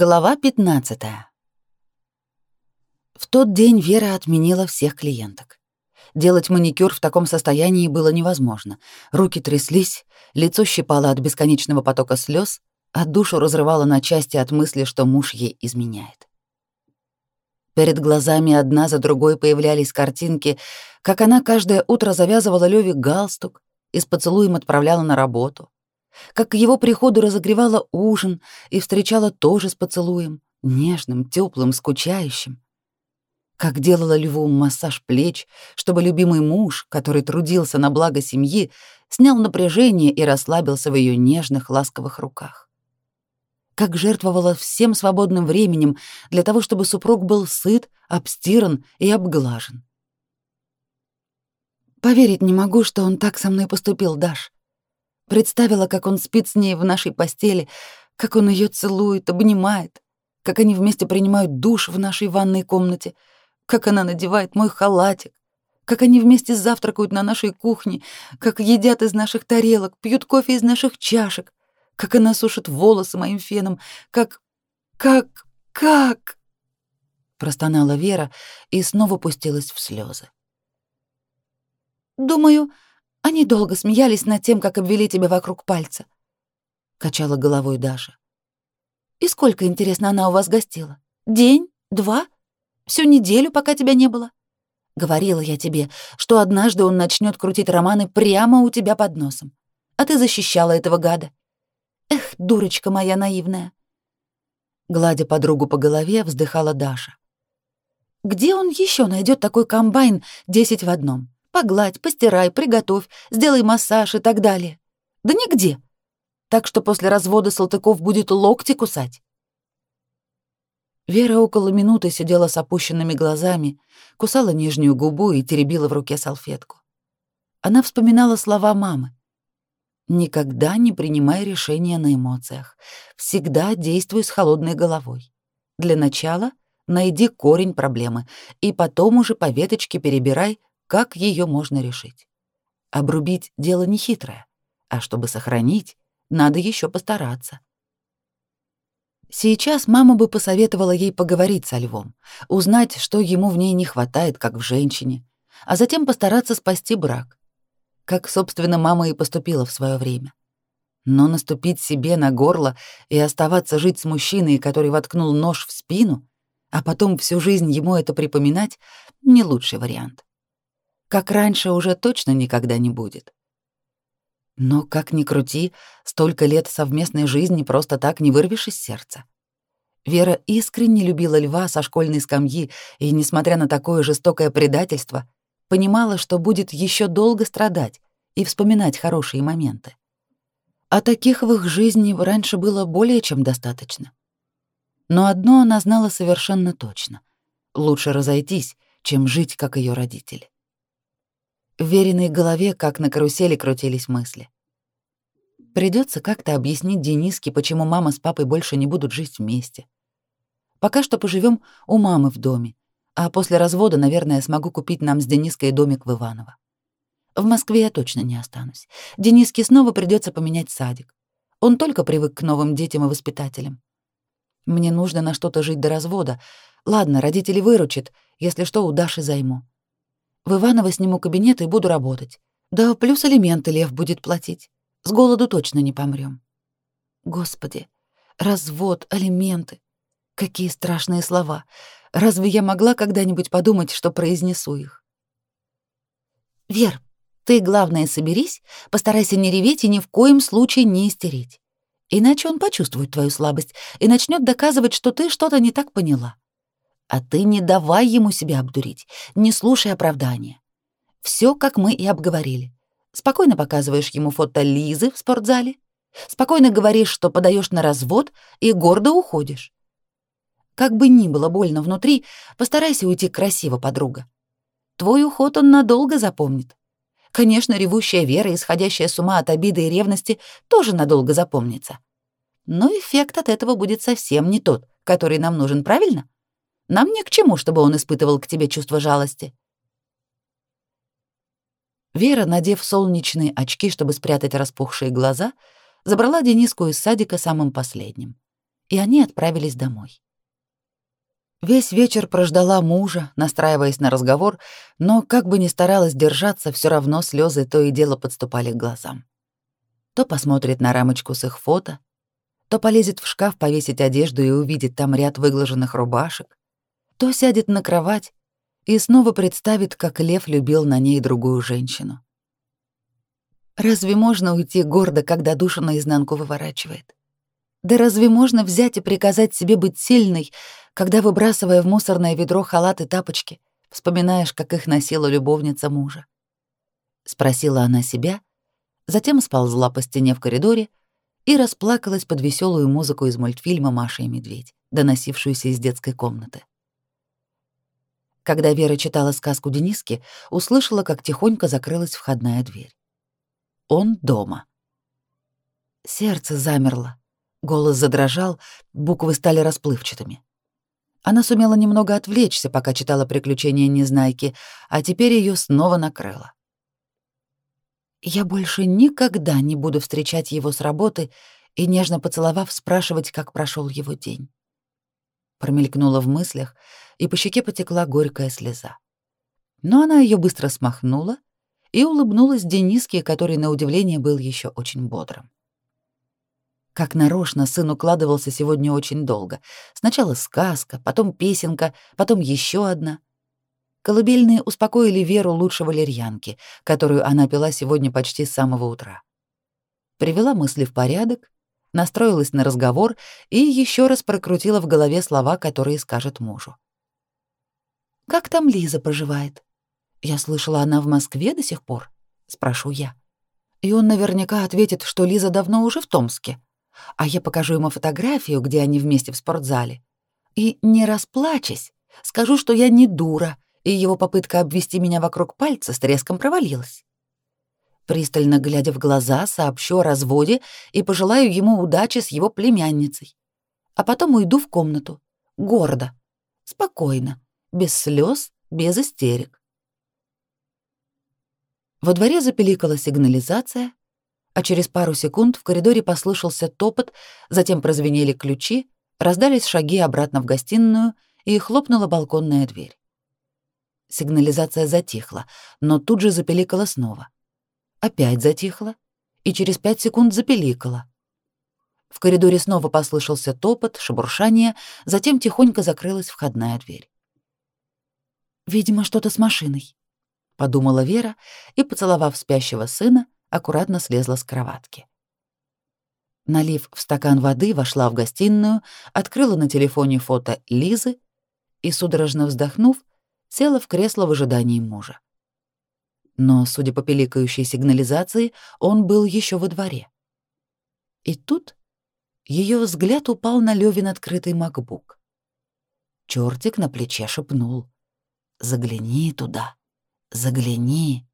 Глава 15. В тот день Вера отменила всех клиенток. Делать маникюр в таком состоянии было невозможно. Руки тряслись, лицо щипало от бесконечного потока слез, а душу разрывало на части от мысли, что муж ей изменяет. Перед глазами одна за другой появлялись картинки, как она каждое утро завязывала Лёве галстук и с поцелуем отправляла на работу, как к его приходу разогревала ужин и встречала тоже с поцелуем, нежным, теплым, скучающим. Как делала Льву массаж плеч, чтобы любимый муж, который трудился на благо семьи, снял напряжение и расслабился в ее нежных, ласковых руках. Как жертвовала всем свободным временем для того, чтобы супруг был сыт, обстиран и обглажен. Поверить не могу, что он так со мной поступил, Даш. Представила, как он спит с ней в нашей постели, как он ее целует, обнимает, как они вместе принимают душ в нашей ванной комнате, как она надевает мой халатик, как они вместе завтракают на нашей кухне, как едят из наших тарелок, пьют кофе из наших чашек, как она сушит волосы моим феном, как... как... как... Простонала Вера и снова пустилась в слезы. «Думаю, они долго смеялись над тем, как обвели тебя вокруг пальца. Качала головой Даша. И сколько, интересно, она у вас гостила? День? Два? Всю неделю, пока тебя не было? Говорила я тебе, что однажды он начнет крутить романы прямо у тебя под носом. А ты защищала этого гада. Эх, дурочка моя наивная. Гладя подругу по голове, вздыхала Даша. Где он еще найдет такой комбайн десять в одном? Погладь, постирай, приготовь, сделай массаж и так далее. Да нигде. Так что после развода Салтыков будет локти кусать. Вера около минуты сидела с опущенными глазами, кусала нижнюю губу и теребила в руке салфетку. Она вспоминала слова мамы. «Никогда не принимай решения на эмоциях. Всегда действуй с холодной головой. Для начала найди корень проблемы, и потом уже по веточке перебирай, как ее можно решить. Обрубить дело нехитрое, а чтобы сохранить, надо еще постараться. Сейчас мама бы посоветовала ей поговорить со львом, узнать, что ему в ней не хватает, как в женщине, а затем постараться спасти брак. Как, собственно, мама и поступила в свое время. Но наступить себе на горло и оставаться жить с мужчиной, который воткнул нож в спину, а потом всю жизнь ему это припоминать, не лучший вариант как раньше уже точно никогда не будет. Но как ни крути, столько лет совместной жизни просто так не вырвешь из сердца. Вера искренне любила льва со школьной скамьи и, несмотря на такое жестокое предательство, понимала, что будет еще долго страдать и вспоминать хорошие моменты. А таких в их жизни раньше было более чем достаточно. Но одно она знала совершенно точно. Лучше разойтись, чем жить, как ее родители. В веренной голове, как на карусели, крутились мысли. Придется как-то объяснить Дениске, почему мама с папой больше не будут жить вместе. Пока что поживем у мамы в доме, а после развода, наверное, смогу купить нам с Дениской домик в Иваново. В Москве я точно не останусь. Дениске снова придется поменять садик. Он только привык к новым детям и воспитателям. Мне нужно на что-то жить до развода. Ладно, родители выручат, если что, у Даши займу. В Иваново сниму кабинет и буду работать. Да плюс алименты Лев будет платить. С голоду точно не помрём. Господи, развод, алименты. Какие страшные слова. Разве я могла когда-нибудь подумать, что произнесу их? Вер, ты, главное, соберись, постарайся не реветь и ни в коем случае не истерить. Иначе он почувствует твою слабость и начнет доказывать, что ты что-то не так поняла. А ты не давай ему себя обдурить, не слушай оправдания. Все, как мы и обговорили. Спокойно показываешь ему фото Лизы в спортзале, спокойно говоришь, что подаешь на развод и гордо уходишь. Как бы ни было больно внутри, постарайся уйти красиво, подруга. Твой уход он надолго запомнит. Конечно, ревущая Вера, исходящая с ума от обиды и ревности, тоже надолго запомнится. Но эффект от этого будет совсем не тот, который нам нужен, правильно? Нам ни к чему, чтобы он испытывал к тебе чувство жалости. Вера, надев солнечные очки, чтобы спрятать распухшие глаза, забрала Дениску из садика самым последним и они отправились домой. Весь вечер прождала мужа, настраиваясь на разговор, но как бы ни старалась держаться, все равно слезы то и дело подступали к глазам. То посмотрит на рамочку с их фото, то полезет в шкаф повесить одежду и увидит там ряд выглаженных рубашек, то сядет на кровать и снова представит, как Лев любил на ней другую женщину. Разве можно уйти гордо, когда душа наизнанку выворачивает? Да разве можно взять и приказать себе быть сильной, когда, выбрасывая в мусорное ведро халат и тапочки, вспоминаешь, как их носила любовница мужа? Спросила она себя, затем сползла по стене в коридоре и расплакалась под веселую музыку из мультфильма «Маша и медведь», доносившуюся из детской комнаты. Когда Вера читала сказку Дениски, услышала, как тихонько закрылась входная дверь. Он дома. Сердце замерло, голос задрожал, буквы стали расплывчатыми. Она сумела немного отвлечься, пока читала «Приключения Незнайки», а теперь ее снова накрыло. «Я больше никогда не буду встречать его с работы и, нежно поцеловав, спрашивать, как прошел его день». Промелькнула в мыслях, и по щеке потекла горькая слеза. Но она ее быстро смахнула и улыбнулась Дениске, который, на удивление, был еще очень бодрым. Как нарочно сын укладывался сегодня очень долго. Сначала сказка, потом песенка, потом еще одна. Колыбельные успокоили Веру лучше валерьянки, которую она пила сегодня почти с самого утра. Привела мысли в порядок, настроилась на разговор и еще раз прокрутила в голове слова, которые скажет мужу. «Как там Лиза поживает? Я слышала, она в Москве до сих пор?» — спрошу я. И он наверняка ответит, что Лиза давно уже в Томске а я покажу ему фотографию, где они вместе в спортзале. И, не расплачась, скажу, что я не дура, и его попытка обвести меня вокруг пальца с треском провалилась. Пристально глядя в глаза, сообщу о разводе и пожелаю ему удачи с его племянницей. А потом уйду в комнату, гордо, спокойно, без слез, без истерик. Во дворе запеликала сигнализация, а через пару секунд в коридоре послышался топот, затем прозвенели ключи, раздались шаги обратно в гостиную и хлопнула балконная дверь. Сигнализация затихла, но тут же запеликала снова. Опять затихла и через пять секунд запеликала. В коридоре снова послышался топот, шебуршание, затем тихонько закрылась входная дверь. «Видимо, что-то с машиной», — подумала Вера и, поцеловав спящего сына, аккуратно слезла с кроватки. Налив в стакан воды, вошла в гостиную, открыла на телефоне фото Лизы и, судорожно вздохнув, села в кресло в ожидании мужа. Но, судя по пиликающей сигнализации, он был еще во дворе. И тут ее взгляд упал на Левин открытый макбук. Чертик на плече шепнул. «Загляни туда, загляни».